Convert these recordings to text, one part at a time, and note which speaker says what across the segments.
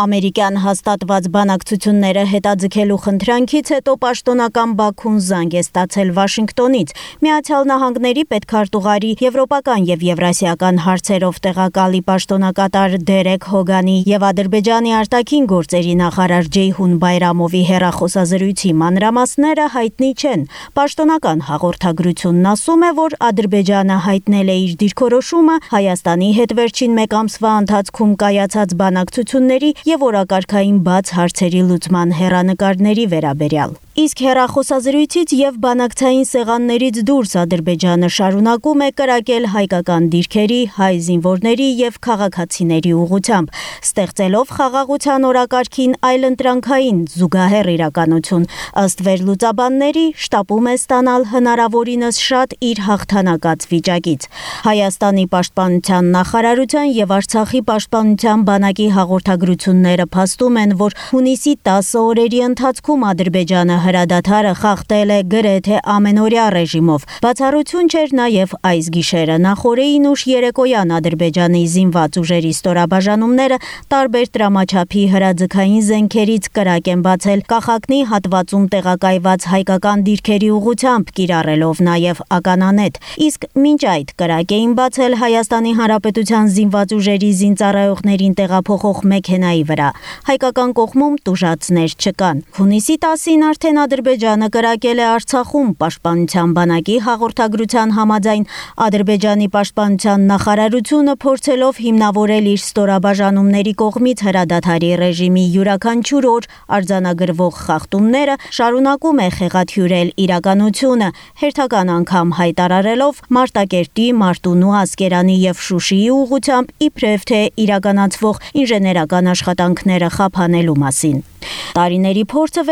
Speaker 1: Ամերիկյան հաստատված բանակցությունները հետաձգելու խնդրանքից հետո պաշտոնական Բաքուն զանգ է ստացել Վաշինգտոնից։ Միացյալ Նահանգների պետքարտուղարի եվրոպական եւ եվրասիական հարցերով տեղակալի պաշտոնակատար Դերեկ Հոգանի եւ Ադրբեջանի արտաքին գործերի նախարար Ջեյհուն Բայրամովի հերախոսազրույցի մանրամասները հայտնի չեն։ Պաշտոնական հաղորդագրությունն ասում է, որ Ադրբեջանը հայտնել է իր դիրքորոշումը Հայաստանի հետ վերջին մեկ ամսվա ընթացքում կայացած բանակցությունների եւ օրակարգային բաց հարցերի լուծման հերանեկարների վերաբերյալ։ Իսկ հերախոսազրույցից եւ բանակցային սեղաններից դուրս Ադրբեջանը շարունակում է կրակել հայկական դիրքերի, հայ զինվորների եւ քաղաքացիների ուղությամբ, ստեղծելով խաղաղության օրակարգին այլընտրանքային զուգահեռ իրականություն։ Ըստ վերլուծաբանների, շտապում է ստանալ հնարավորինս շատ իր հաղթանակած վիճակից։ Հայաստանի պաշտպանության նախարարության եւ Արցախի պաշտպանության բանակի հաղորդագրությունները փաստում են, որ հունիսի 10 օրերի ընթացքում Ադրբեջանը հրադադարը խախտել է գրեթե ամենօրյա ռեժիմով։ Բացառություն չէր նաև այս գիշերը նախորդին ուշ երեկոյան Ադրբեջանի զինված ուժերի ստորաբաժանումները տարբեր տրամաչափի հրաձգային զենքերից կրակ են բացել Կախակնի հատվածում տեղակայված հայկական դիրքերի ուղությամբ կիրառելով նաև ականանետ։ Իսկ մինչ այդ կրակ էին բացել Հայաստանի Հանրապետության զինված ուժերի զինծառայողներին տեղափոխող մեքենայի վրա։ Հայկական կողմում տուժածներ չկան։ Հունիսի 10-ին արդեն Արդեն Ադրբեջանը կրակել է Արցախում պաշտպանության բանակի հաղորդագրության համաձայն Ադրբեջանի պաշտպանության նախարարությունը փորձելով հիմնավորել իր ստորաբաժանումների կողմից հրադադարի ռեժիմի յուրաքանչյուր օր արձանագրվող խախտումները շարունակում է խեղաթյուրել իրականությունը հերթական անգամ հայտարարելով Մարտակերտի, Մարտունու, Ասկերանի եւ Շուշիի ուղությամբ իբրև թե իրականացվող ինժեներական աշխատանքները խափանելու մասին։ Տարիների փորձը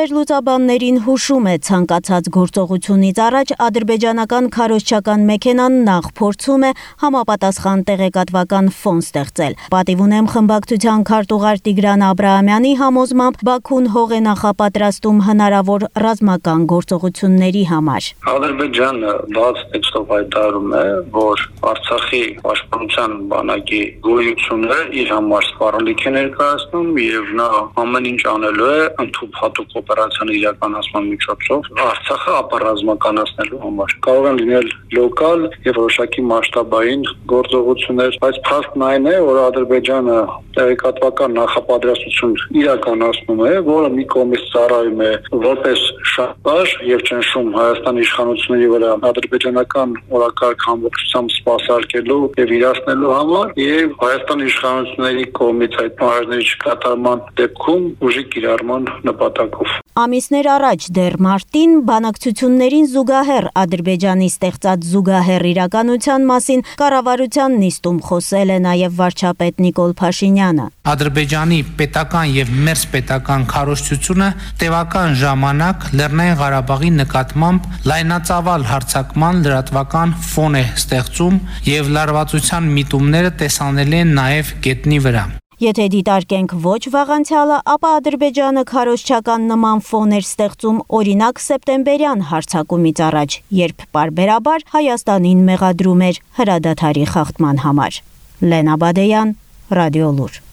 Speaker 1: վերլուծաբաններին հուշում է ցանկացած գործողությունից առաջ ադրբեջանական քարոզչական մեքենան նախ փորձում է համապատասխան տեղեկատվական ֆոն ստեղծել։ Պատիվ ունեմ խմբակցության քարտուղար Տիգրան Աբ รา համյանի համոզմամբ Բաքուն հող է նախապատրաստում հնարավոր ռազմական գործողությունների համար։
Speaker 2: Ադրբեջանը բաց տեքստով հայտարարում է, որ Արցախի պաշտպանության բանակի գոյությունը իր համար սպառնալիք է ներկայացնում եւ նա ամեն ինչ անել ստեղծելու է ընդհանուր հատուկ օպերացիան իրականացման միջոցով Արցախը ապառազմականացնելու համար։ Կարող են լինել լոկալ եւ որոշակի մասշտաբային գործողություններ, բայց փաստն այն է, որ Ադրբեջանը տեղեկատվական նախապատրաստություն իրականացնում է, որը մի կողմից ծառայում է որպես շահբար եւ ճնշում Հայաստանի իշխանությունների վրա ադրբեջանական օրակարգ ամբողջությամբ սպասարկելու եւ իրացնելու համար եւ Հայաստանի իշխանությունների կողմից այդ մարզների չկատարման դեպքում ուժի կիրառման նպատակով
Speaker 1: Ամիսներ առաջ դեռ մարտին բանակցություններին զուգահեռ Ադրբեջանի ստեղծած զուգահեռ իրականության մասին կառավարության նիստում խոսել է նաև վարչապետ Նիկոլ Փաշինյանը։
Speaker 3: Ադրբեջանի պետական եւ մերձ պետական քարոշչությունը տևական ժամանակ Լեռնային Ղարաբաղի նկատմամբ լայնածավալ հարցակման լրատվական ֆոն է ստեղծում եւ լարվածության միտումները տեսանելի են նաեւ գետնի վրա։
Speaker 1: Եթե դիտարկենք ոչ վաղանցյալը, ապա Ադրբեջանը քարոշչական նման ֆոներ ստեղծում օրինակ սեպտեմբերյան հարցակումից առաջ, երբ բարբերաբար Հայաստանին մեղադրում էր հրադադարի խախտման համար։ Լենա Բադեյան, Ռադիոլուր